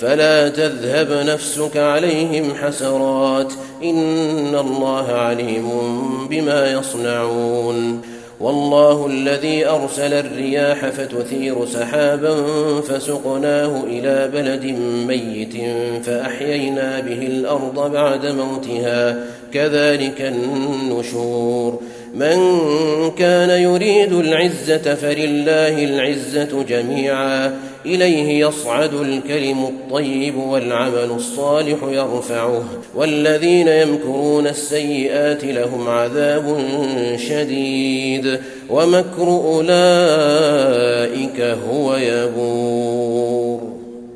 فلا تذهب نفسك عليهم حسرات إن الله عليم بما يصنعون والله الذي أرسل الرياح فتثير سحابا فسقناه إلى بلد ميت فأحيينا به الأرض بعد موتها كذلك النشور من كان يريد العزة فلله العزة جميعا. إليه يصعد الكلم الطيب والعمل الصالح يرفعه. والذين يمكرون السيئات لهم عذاب شديد. ومكر أولئك هو يبور.